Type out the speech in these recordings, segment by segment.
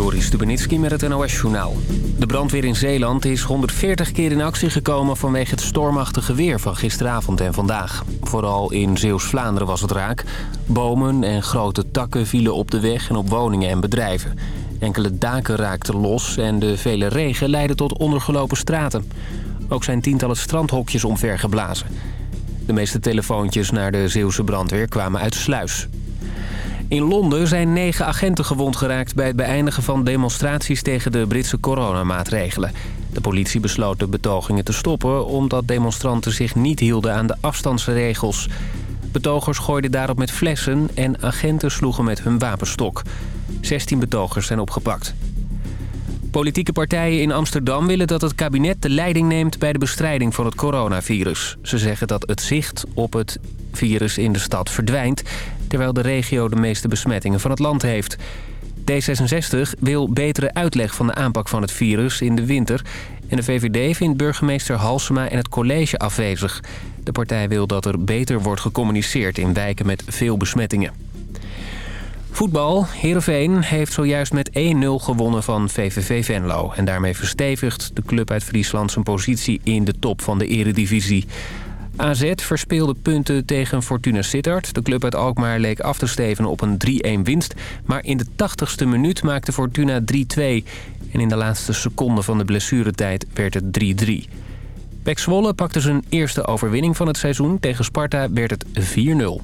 Joris Stubenitski met het NOS-journaal. De brandweer in Zeeland is 140 keer in actie gekomen... vanwege het stormachtige weer van gisteravond en vandaag. Vooral in Zeeuws-Vlaanderen was het raak. Bomen en grote takken vielen op de weg en op woningen en bedrijven. Enkele daken raakten los en de vele regen leidde tot ondergelopen straten. Ook zijn tientallen strandhokjes omvergeblazen. De meeste telefoontjes naar de Zeeuwse brandweer kwamen uit Sluis. In Londen zijn negen agenten gewond geraakt bij het beëindigen van demonstraties tegen de Britse coronamaatregelen. De politie besloot de betogingen te stoppen omdat demonstranten zich niet hielden aan de afstandsregels. Betogers gooiden daarop met flessen en agenten sloegen met hun wapenstok. 16 betogers zijn opgepakt. Politieke partijen in Amsterdam willen dat het kabinet de leiding neemt bij de bestrijding van het coronavirus. Ze zeggen dat het zicht op het virus in de stad verdwijnt... terwijl de regio de meeste besmettingen van het land heeft. D66 wil betere uitleg van de aanpak van het virus in de winter... en de VVD vindt burgemeester Halsema en het college afwezig. De partij wil dat er beter wordt gecommuniceerd in wijken met veel besmettingen. Voetbal. Heerenveen heeft zojuist met 1-0 gewonnen van VVV Venlo. En daarmee verstevigt de club uit Friesland zijn positie in de top van de eredivisie. AZ verspeelde punten tegen Fortuna Sittard. De club uit Alkmaar leek af te stevenen op een 3-1 winst. Maar in de 80ste minuut maakte Fortuna 3-2. En in de laatste seconde van de blessuretijd werd het 3-3. Pek Zwolle pakte zijn eerste overwinning van het seizoen. Tegen Sparta werd het 4-0.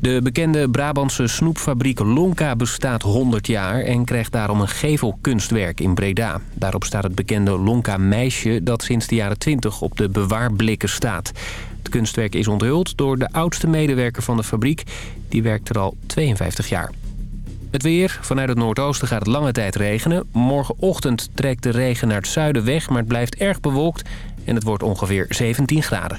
De bekende Brabantse snoepfabriek Lonka bestaat 100 jaar... en krijgt daarom een gevelkunstwerk in Breda. Daarop staat het bekende Lonka-meisje dat sinds de jaren 20 op de bewaarblikken staat. Het kunstwerk is onthuld door de oudste medewerker van de fabriek. Die werkt er al 52 jaar. Het weer. Vanuit het noordoosten gaat het lange tijd regenen. Morgenochtend trekt de regen naar het zuiden weg, maar het blijft erg bewolkt... en het wordt ongeveer 17 graden.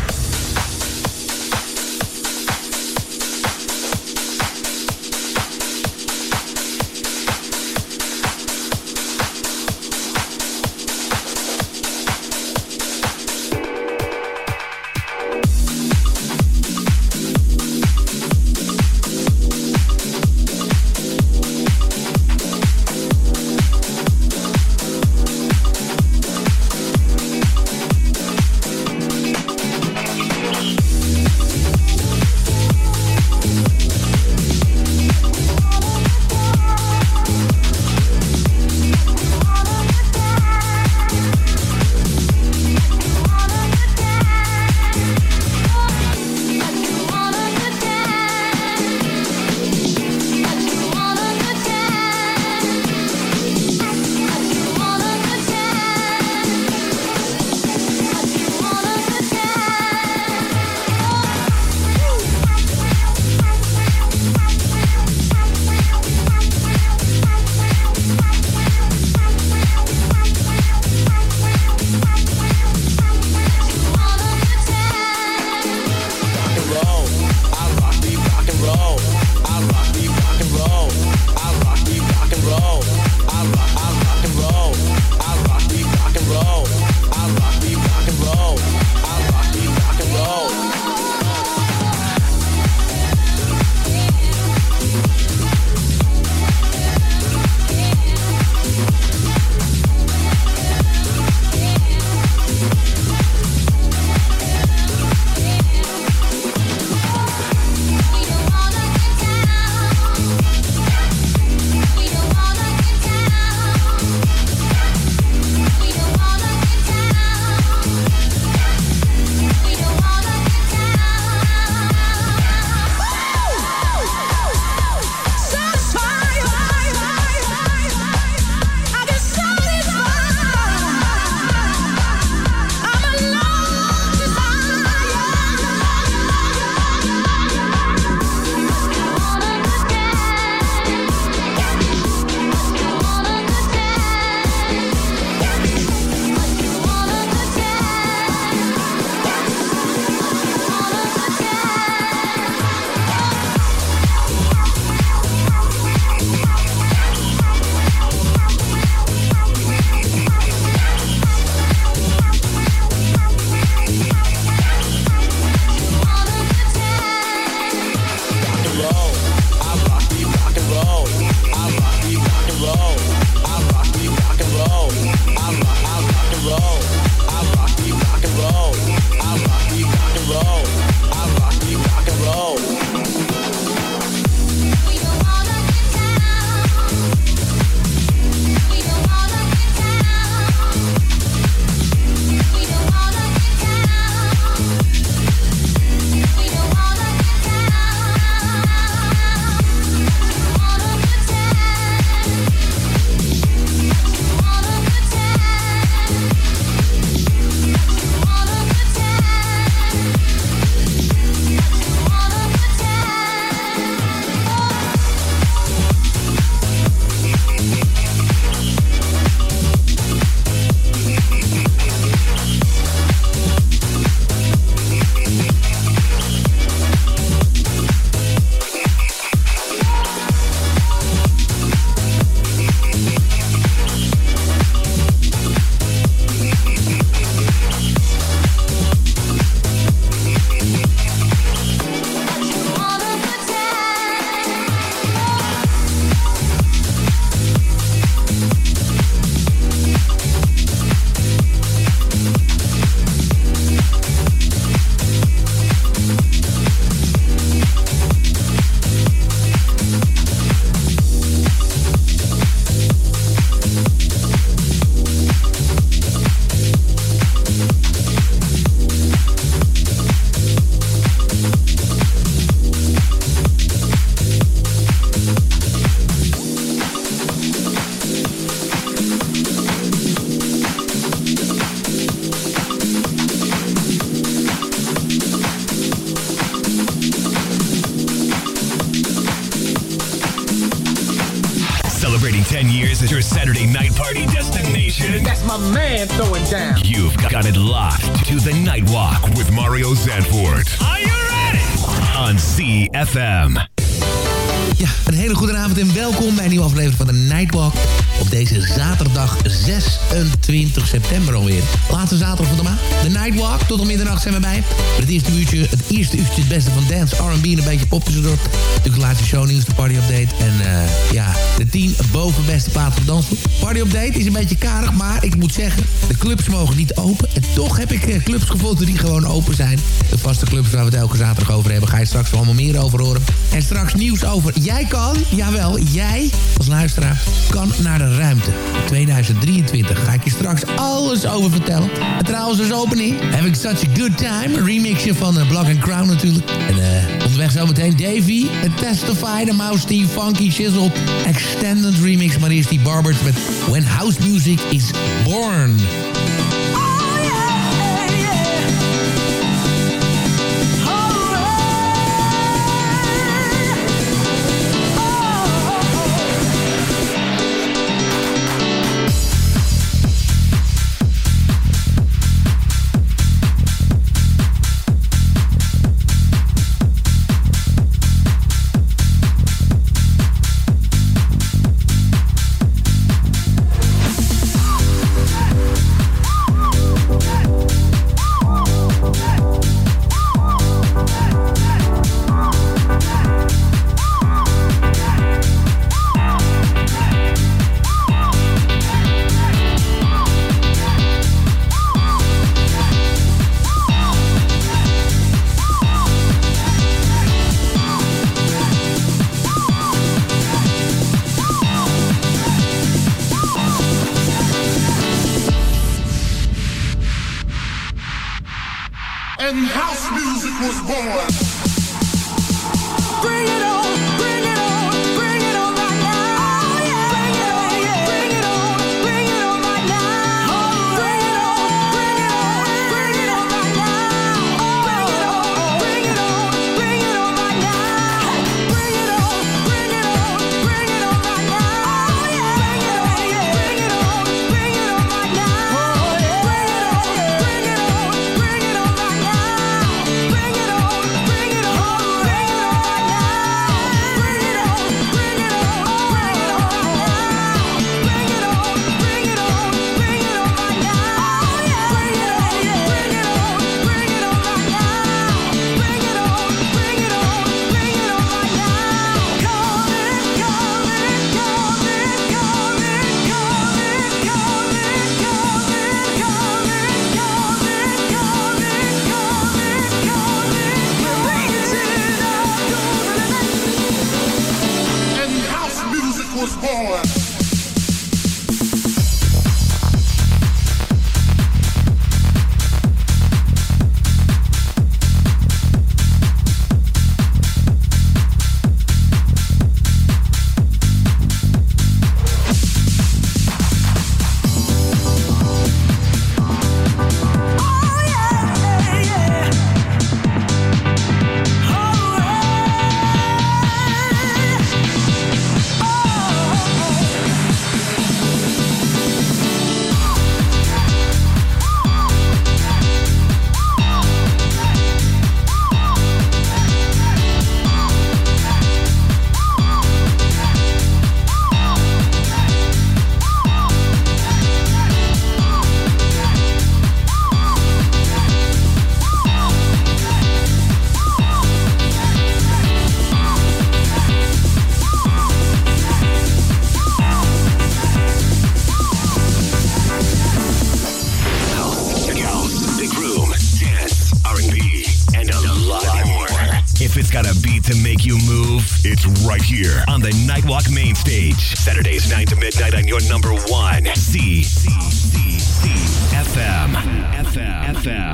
Beetje karig, maar ik moet zeggen, de clubs mogen niet open. En toch heb ik uh, clubs gevonden die gewoon open zijn. De vaste clubs waar we het elke zaterdag over hebben. Ga je straks allemaal meer over horen. En straks nieuws over jij kan, jawel, jij als luisteraar kan naar de ruimte. 2023 ga ik je straks alles over vertellen. En trouwens als opening Having Such a Good Time. Een remixje van uh, Black and Crown natuurlijk. En uh, onderweg zometeen Davy, het Testify, de Mouse Team, Funky Shizzle. Extended remix, maar eerst die Barbers met When House Music is Born.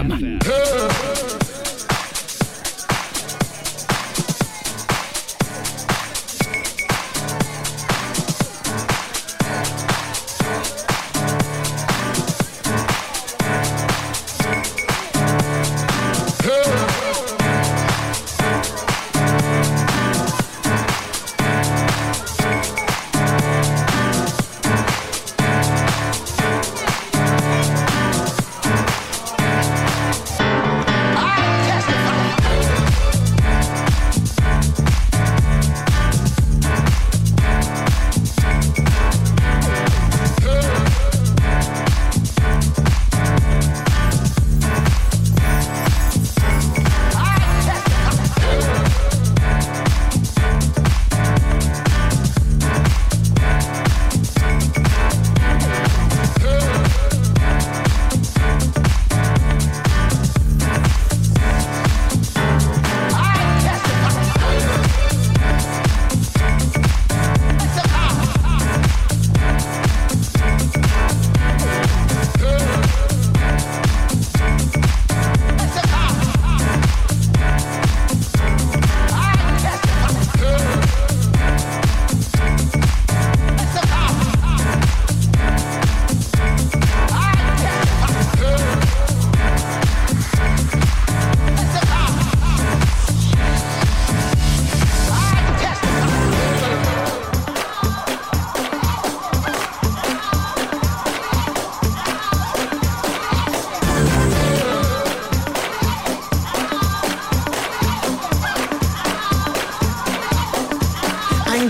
Batman.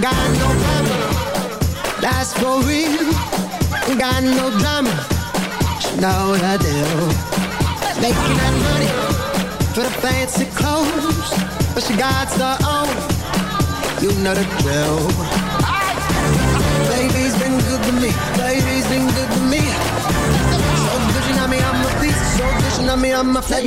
Got no problem, that's for real. Got no drama, you know the deal. Making that money for the fancy clothes, but she got her own, you know the drill. Baby's been good to me, baby's been good to me. So good she know me, I'm a piece, so good she know me, I'm a flat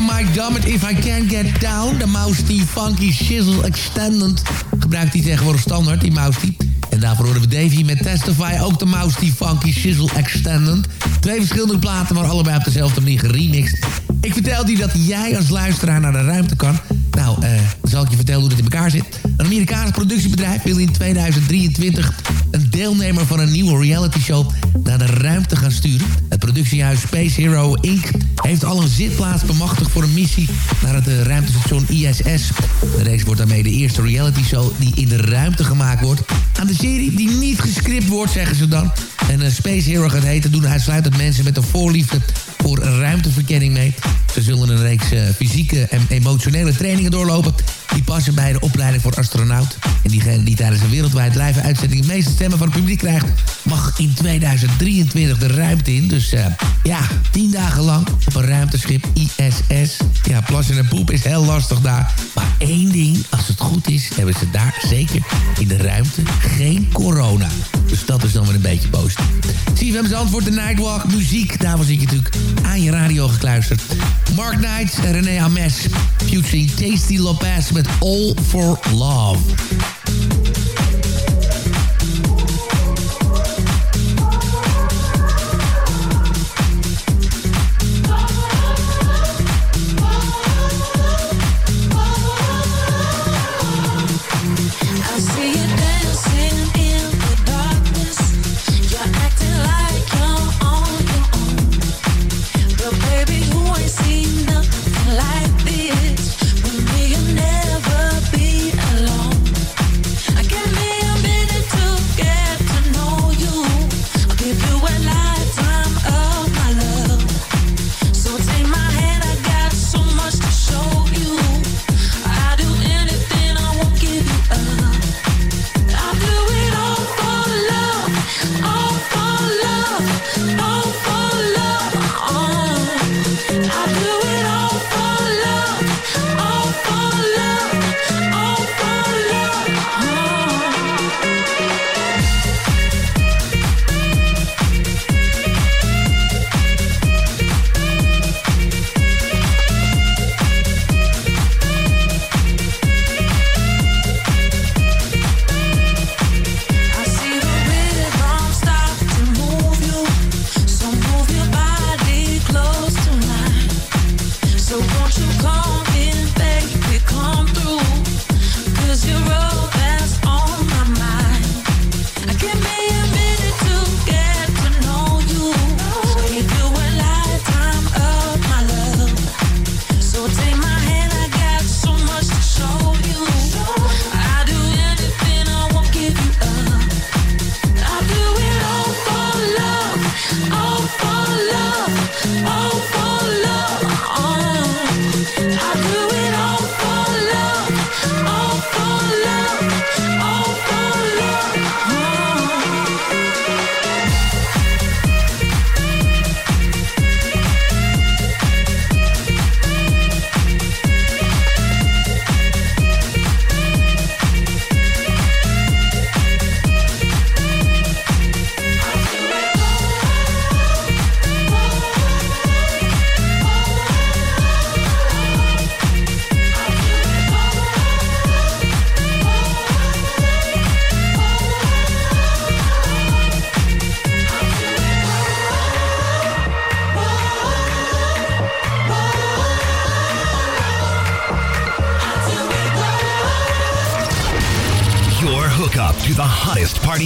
need testify. If I Can't Get Down. De Mouse Funky Shizzle Extended. Gebruikt hij tegenwoordig standaard, die Mouse. En daarvoor horen we Davy met Testify. Ook de Mouse Funky Shizzle Extended. Twee verschillende platen, maar allebei op dezelfde manier geremixed. Ik vertelde je dat jij als luisteraar naar de ruimte kan. Nou, uh, zal ik je vertellen hoe het in elkaar zit. Een Amerikaans productiebedrijf wil in 2023 een deelnemer van een nieuwe reality show naar de ruimte gaan sturen. Het productiehuis Space Hero Inc. heeft al een zitplaats bemachtigd voor een missie naar het eh, ruimtestation ISS. De race wordt daarmee de eerste reality show die in de ruimte gemaakt wordt. Aan de serie die niet gescript wordt, zeggen ze dan. En uh, Space Hero gaat heten doen uitsluitend mensen met een voorliefde voor ruimteverkenning mee. Ze zullen een reeks uh, fysieke en emotionele trainingen doorlopen... die passen bij de opleiding voor astronaut. En diegene die tijdens een wereldwijd live uitzending... de meeste stemmen van het publiek krijgt... mag in 2023 de ruimte in. Dus uh, ja, tien dagen lang op een ruimteschip ISS. Ja, plassen en poep is heel lastig daar. Maar één ding, als het goed is... hebben ze daar zeker in de ruimte geen corona. Dus dat is dan weer een beetje je, we antwoord de Nightwalk. Muziek, daarvoor zit je natuurlijk aan je radio gekluisterd. Mark Knight en René Ames. Featuring Tasty Lopez met All for Love.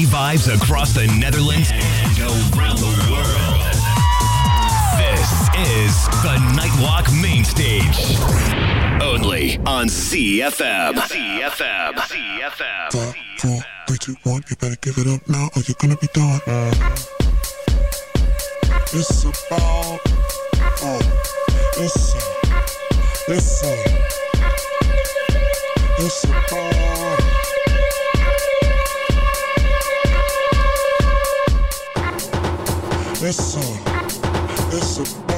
Party vibes across the Netherlands and around the world. This is the Nightwalk Main Stage. Only on CFM. CFM. CFM. Five, four, three, two, one. You better give it up now or you're gonna be done. It's about, oh, listen, listen. It's about. Listen, it's a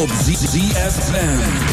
op ZFM.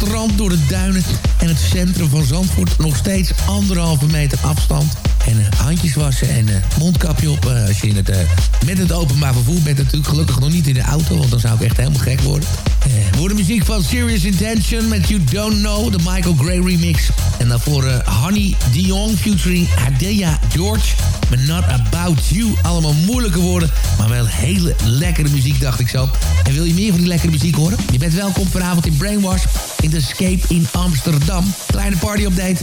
Strand, door de duinen en het centrum van Zandvoort. Nog steeds anderhalve meter afstand. En eh, handjes wassen en eh, mondkapje op eh, als je in het, met het openbaar vervoer bent. Natuurlijk gelukkig nog niet in de auto, want dan zou ik echt helemaal gek worden. Voor de muziek van Serious Intention met You Don't Know, de Michael Gray remix. En daarvoor eh, Honey Dion featuring Adelia George. But Not About You. Allemaal moeilijke woorden, maar wel hele lekkere muziek, dacht ik zo. En wil je meer van die lekkere muziek horen? Je bent welkom vanavond in Brainwash in The Escape in Amsterdam. Kleine party-update.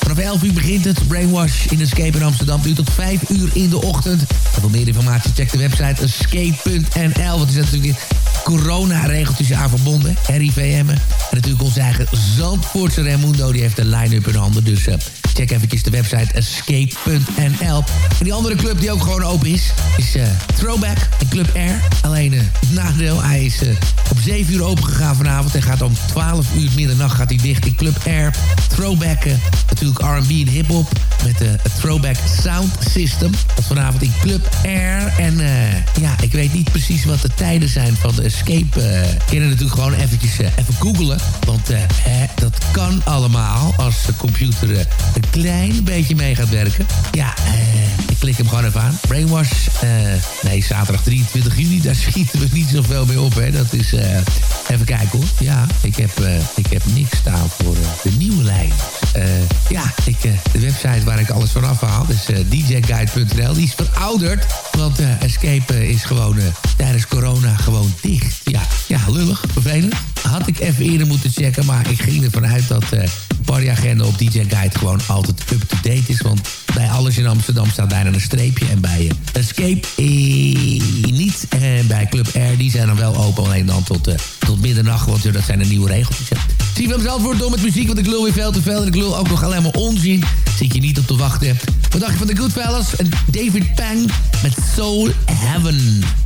Vanaf 11 uur begint het Brainwash in Escape in Amsterdam. Duurt tot 5 uur in de ochtend. En voor meer informatie check de website escape.nl. Want er zijn natuurlijk corona-regeltjes aan verbonden. RIVM. En natuurlijk onze eigen Zandvoortse Raimundo. Die heeft de line-up in handen. Dus uh, check eventjes de website escape.nl. En die andere club die ook gewoon open is, is uh, Throwback in Club Air. Alleen uh, het nadeel, hij is uh, op 7 uur open gegaan vanavond. En gaat om 12 uur middernacht gaat hij dicht in Club Air. Throwback, natuurlijk R&B en hiphop. Met de Throwback Sound System. Vanavond in Club Air. En ja, ik weet niet precies wat de tijden zijn van de Escape. Kunnen natuurlijk gewoon eventjes even googlen. Want dat kan allemaal als de computer klein beetje mee gaat werken. Ja, ik klik hem gewoon even aan. Brainwash, nee, zaterdag 23 juni, daar schieten we niet zoveel mee op. Hè. Dat is, even kijken hoor. Ja, ik heb, ik heb niks staan voor de nieuwe lijn. ja, ik, de website waar ik alles vanaf haal, is djguide.nl. Die is verouderd, want Escape is gewoon tijdens corona gewoon dicht. Ja, ja, lullig, vervelend. Had ik even eerder moeten checken, maar ik ging ervan uit dat partyagenda op DJ Guide gewoon altijd up-to-date is. Want bij alles in Amsterdam staat bijna een streepje. En bij uh, Escape eh, niet. En bij Club Air, die zijn dan wel open. Alleen dan tot, uh, tot middernacht, want dat zijn de nieuwe regeltjes. Zie hem zelf voor door met muziek, want ik lul weer veel te veel. En ik lul ook nog alleen maar onzin. Zit je niet op te wachten. Wat dacht je van de Goodfellas? En David Pang met Soul Heaven.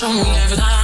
Show me everything.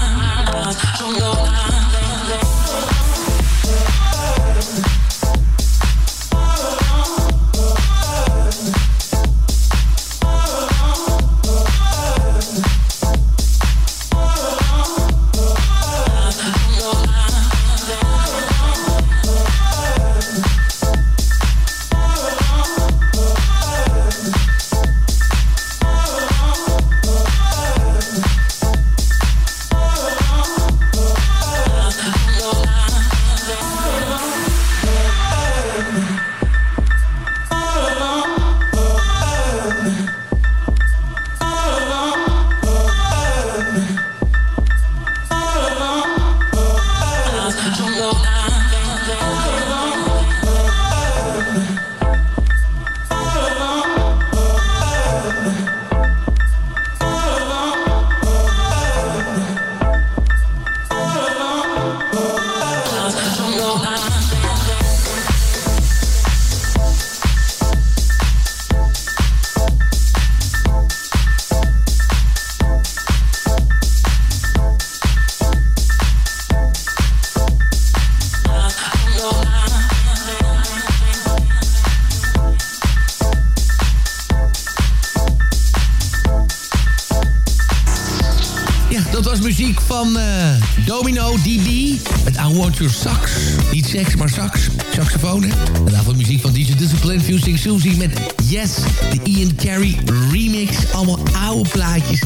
Your Sax. Niet seks, maar sax. Saxofoon, hè? En daarvoor muziek van DJ Discipline Fusing Susie met Yes, de Ian Carey remix. Allemaal oude plaatjes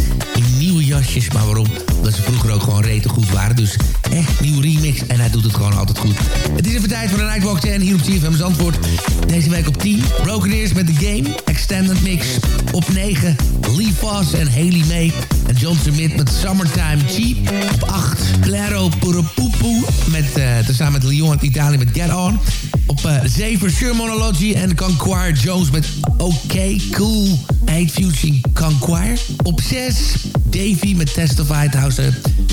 nieuwe jasjes. Maar waarom? Omdat ze vroeger ook gewoon rete goed waren. Dus echt nieuw remix. En hij doet het gewoon altijd goed. Het is even tijd voor de Nightwalk 10 hier op CFM antwoord. Deze week op 10. Broken Ears met The Game. Extended Mix. Op 9. Lee Foss en Haley May. En John Smith met Summertime Cheap. Op 8. Claro Purupupu met, uh, tezamen met Lyon uit Italië met Get On. Op uh, 7 Shermanology en Conquire Jones met OK Cool. 8 Fusing Conquire. Op 6 Davy met Testified House,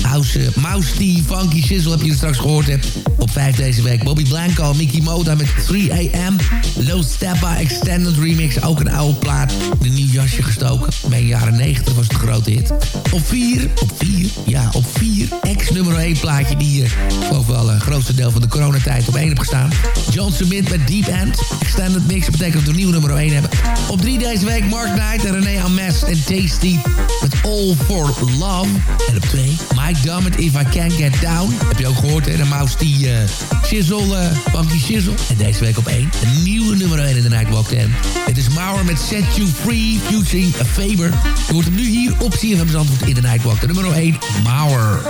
House Mouse T, Funky Sizzle heb je straks gehoord. Hè. Op 5 deze week Bobby Blanco, Mickey Moda met 3 AM. Low Steppa Extended Remix, ook een oude plaat. Een nieuw jasje gestoken. Bij jaren 90 was het een grote hit. Op 4, op 4, ja op 4. Ex nummer 1 plaatje die uh, geloof wel een grootste deel van de coronatijd op 1 heb gestaan. John Smith met Deep End. Extended Mix betekent dat we nieuw nummer 1 hebben. Op 3 deze week Mark Knight en René Ames en Tasty met All for Love. En op 2 I Dumb It If I Can't Get Down. Heb je ook gehoord, hè? De mouse die uh, Shizzle, uh, Funky Shizzle. En deze week op 1. Een nieuwe nummer 1 in de Nightwalk 10. Het is Mauer met Set You Free, Fusing a Faber. Je hoort hem nu hier op CFM Zandvoort in de Nightwalk. De nummer 1, Mauer.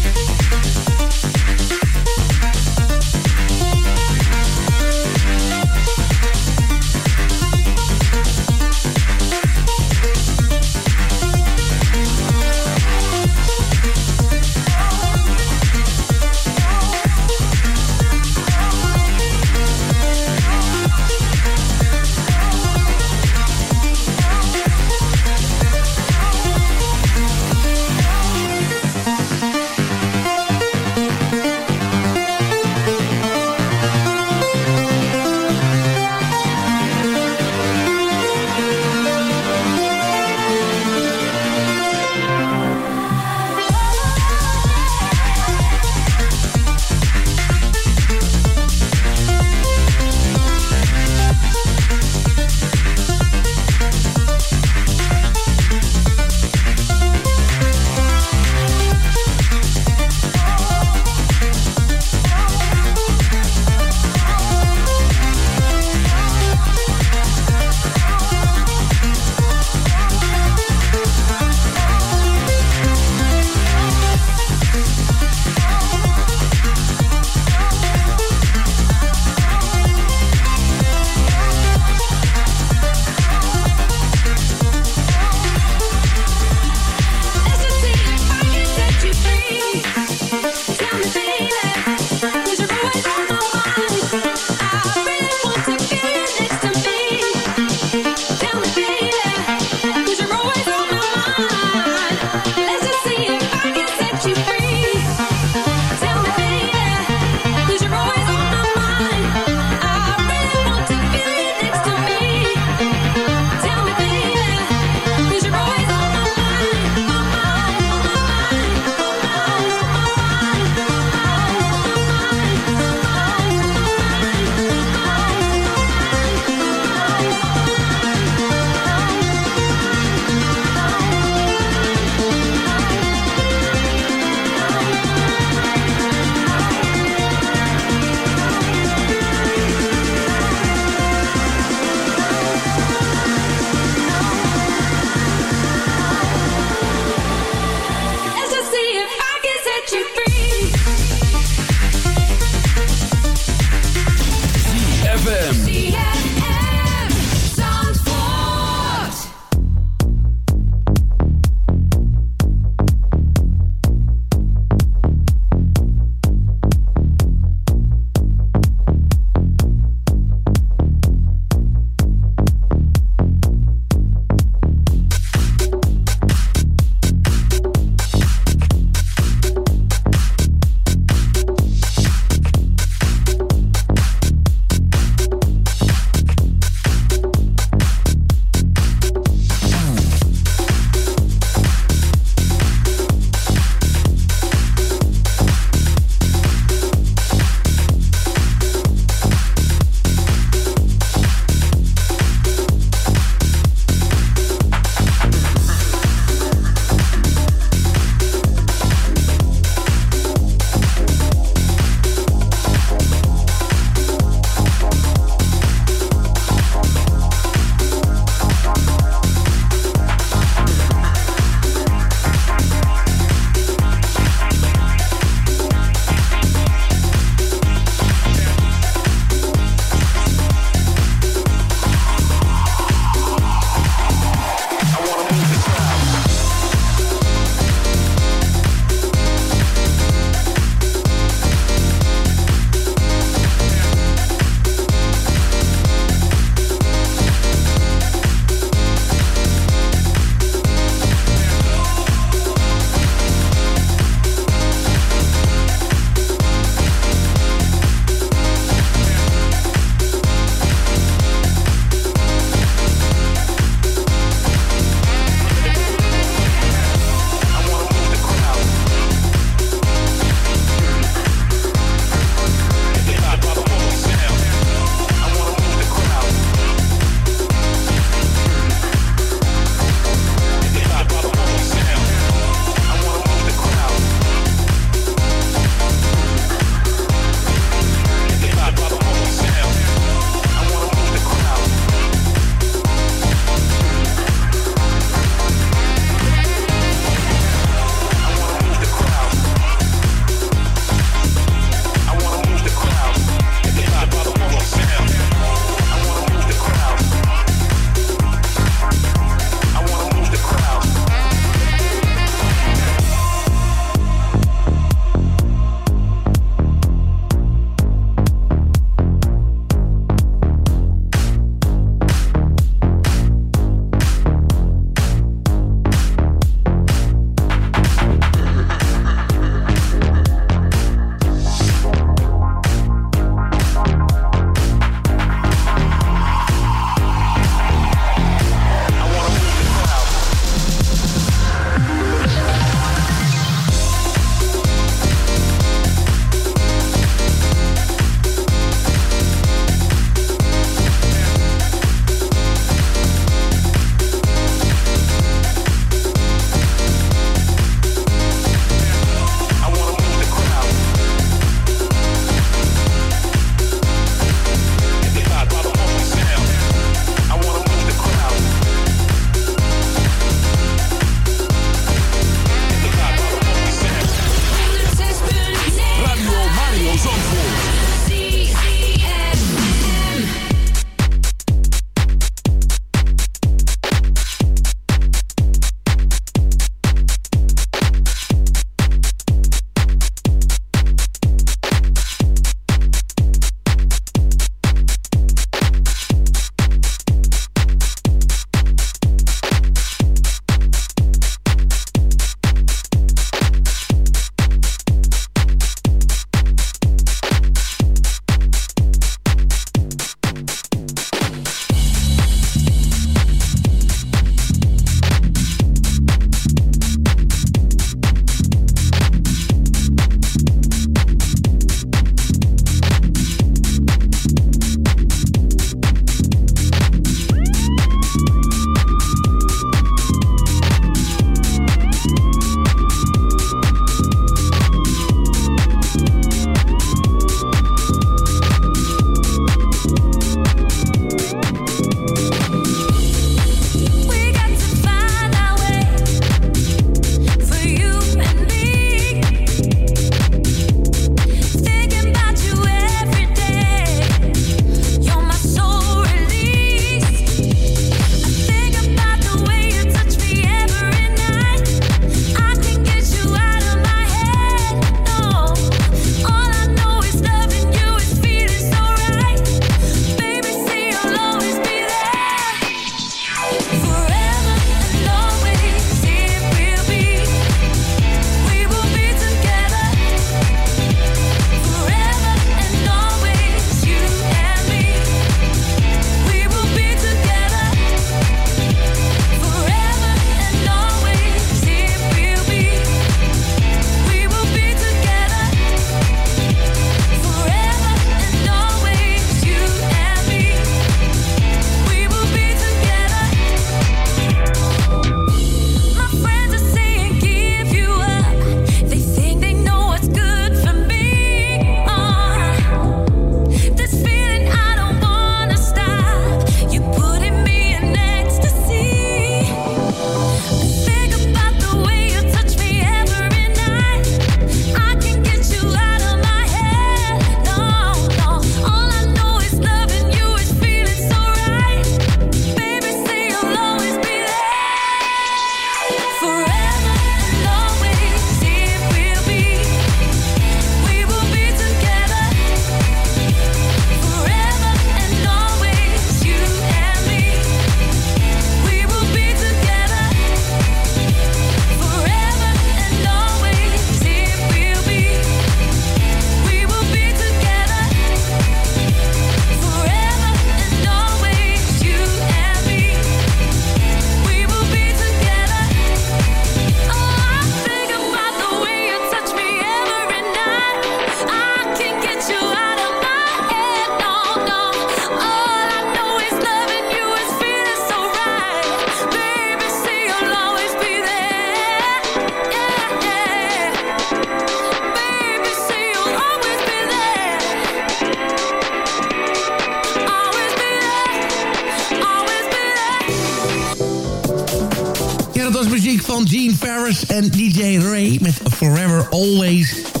Martin Ferris en DJ Ray met Forever Always.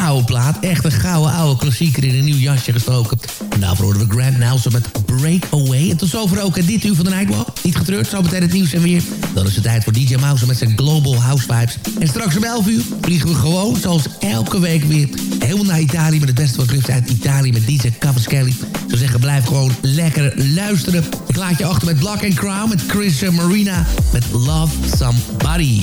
Oude plaat. Echt een gouden oude klassieker in een nieuw jasje gestoken. En daarvoor horen we Grant Nelson met Breakaway. En tot zover ook dit uur van de Nightwalk. Niet getreurd, zo meteen het nieuws en weer. Dan is het tijd voor DJ Mouse met zijn Global House Vibes. En straks om 11 uur vliegen we gewoon, zoals elke week weer... helemaal naar Italië met het beste wat terug uit Italië met DJ Cavaschelli. Zo zeggen, blijf gewoon lekker luisteren. Ik laat je achter met Black and Crown met Chris Marina met Love Somebody.